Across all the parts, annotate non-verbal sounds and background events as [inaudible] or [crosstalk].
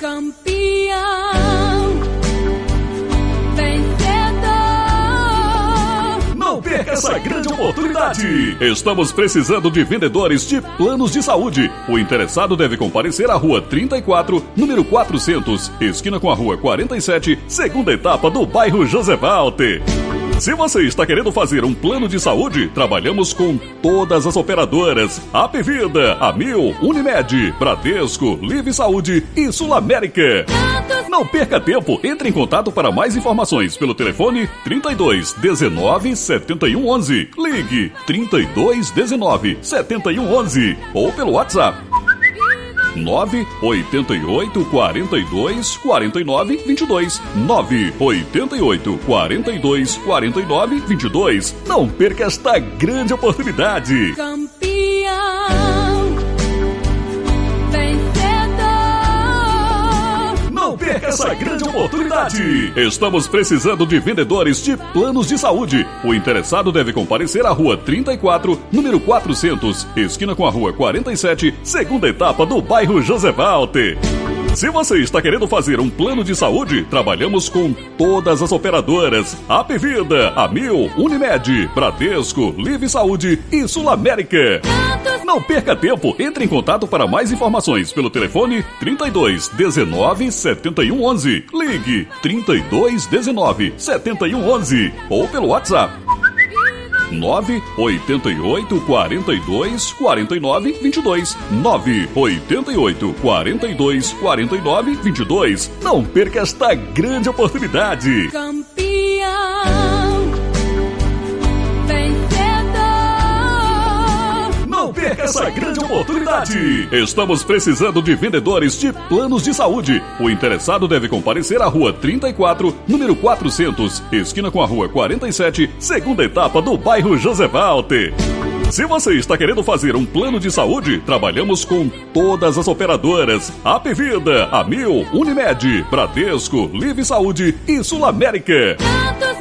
Campeão, vencedor. Não perca essa grande oportunidade! Estamos precisando de vendedores de planos de saúde. O interessado deve comparecer à Rua 34, número 400, esquina com a Rua 47, segunda etapa do bairro José Walter. Se você está querendo fazer um plano de saúde, trabalhamos com todas as operadoras: Apvida, Amil, Unimed, Bradesco, Live Saúde e Sul América. Não perca tempo, entre em contato para mais informações pelo telefone 32 19 71 11. Ligue 32 19 71 11 ou pelo WhatsApp 988 42 49 22. 988 42 49 22. Não perca esta grande oportunidade. Campeão, essa grande oportunidade. Estamos precisando de vendedores de planos de saúde. O interessado deve comparecer à Rua 34, número 400, esquina com a Rua 47, segunda etapa do bairro José Walter. Se você está querendo fazer um plano de saúde, trabalhamos com todas as operadoras: Apvida, Amil, Unimed, Bradesco, Live Saúde e Sul América. Não perca tempo, entre em contato para mais informações pelo telefone 32 19 71 11. Ligue 32 19 71 11 ou pelo WhatsApp 988 42 49 22. 988 42 49 22. Não perca esta grande oportunidade. Campeão, essa grande oportunidade! Estamos precisando de vendedores de planos de saúde. O interessado deve comparecer à Rua 34, número 400, esquina com a Rua 47, segunda etapa do bairro José Walter. Se você está querendo fazer um plano de saúde, trabalhamos com todas as operadoras: Apvida, Amil, Unimed, Bradesco, Live Saúde e Sul América.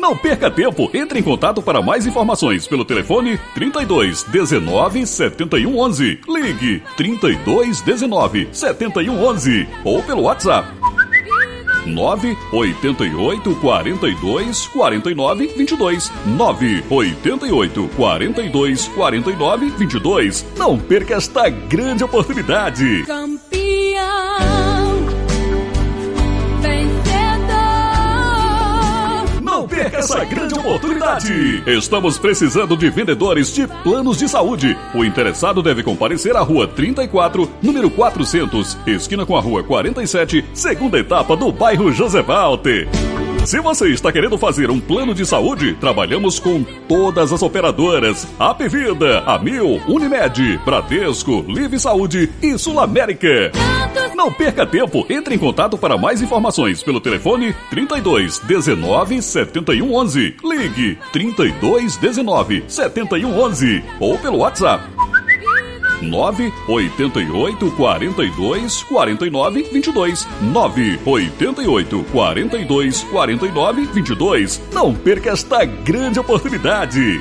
Não perca tempo, entre em contato para mais informações pelo telefone 32 19 71 11. Ligue 32 19 71 11 ou pelo WhatsApp 988 42 49 22. 988 42 49 22. Não perca esta grande oportunidade. Campeão, perca [laughs] essa grande oportunidade! Estamos precisando de vendedores de planos de saúde. O interessado deve comparecer à Rua 34, número 400, esquina com a Rua 47, segunda etapa do bairro José Walter. Se você está querendo fazer um plano de saúde, trabalhamos com todas as operadoras: Apvida, Amil, Unimed, Bradesco, Live Saúde e Sul América. Não perca tempo, entre em contato para mais informações pelo telefone 32 19 71 11. Ligue 32 19 71 11 ou pelo WhatsApp 988 42 49 22. 988 42 49 22. Não perca esta grande oportunidade.